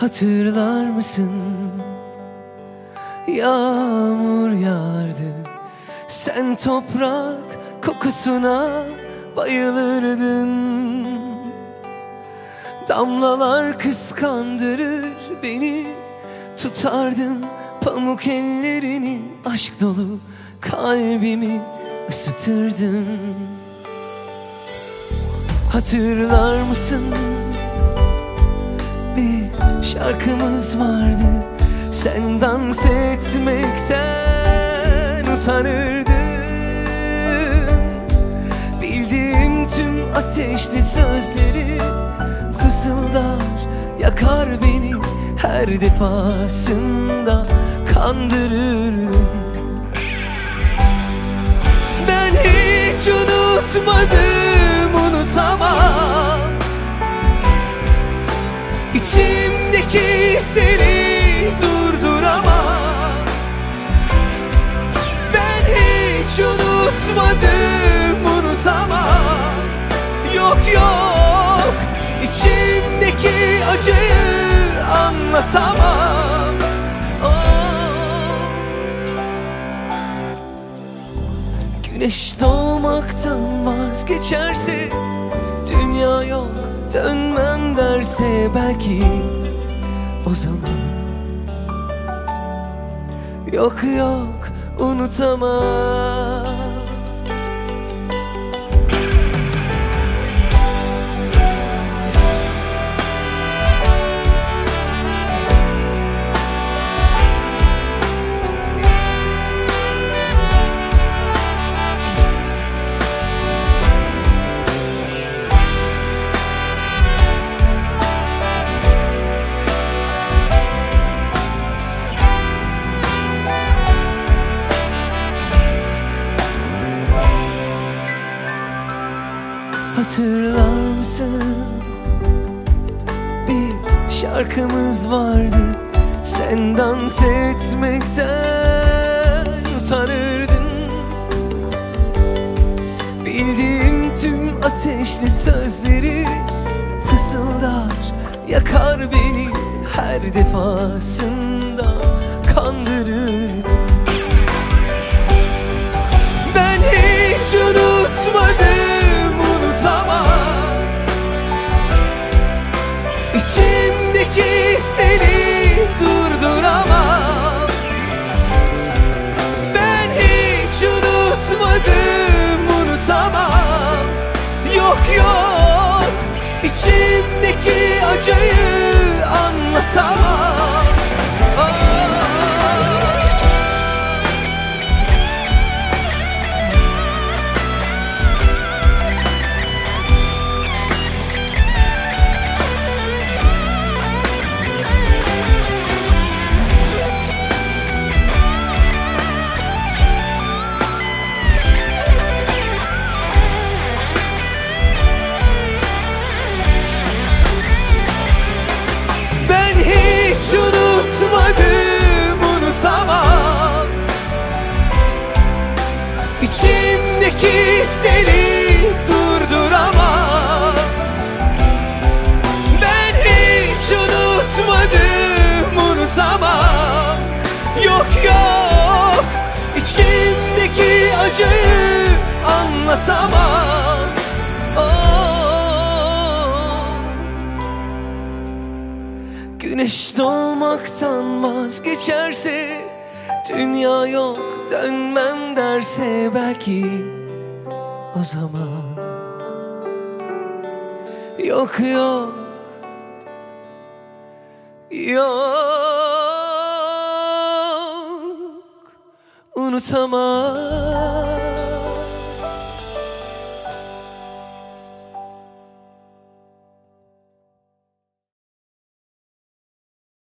Hatırlar mısın? Yağmur yağardı. Sen toprak kokusuna bayılırdın. Damlalar kıskandırır beni. Tutardın pamuk ellerini. Aşk dolu kalbimi ısıtırdın. Hatırlar mısın? Bir şarkımız vardı. Sen dans etmekten utanırdın. Bildiğim tüm ateşli sözleri Fısıldar yakar beni her defasında kandırırdım Ben hiç unutmadım İçimdeki seni durduramam. Ben hiç unutmadım unutamam. Yok yok içimdeki acıyı anlatamam. Oh. Güneş doğmaktan vazgeçerse Dünya yok dönmem derse belki o zaman. Yok yok unutamam Hatırlar mısın? Bir şarkımız vardı. Sen dans etmekten utanırdın. Bildiğim tüm ateşli sözleri Fısıldar yakar beni her defasında. Kandırır Yok. İçimdeki acıyı anlatamam anlatamam. Oh. Güneş doğmaktan vazgeçerse Dünya yok dönmem derse belki O zaman. Yok yok. Yok. Unutamam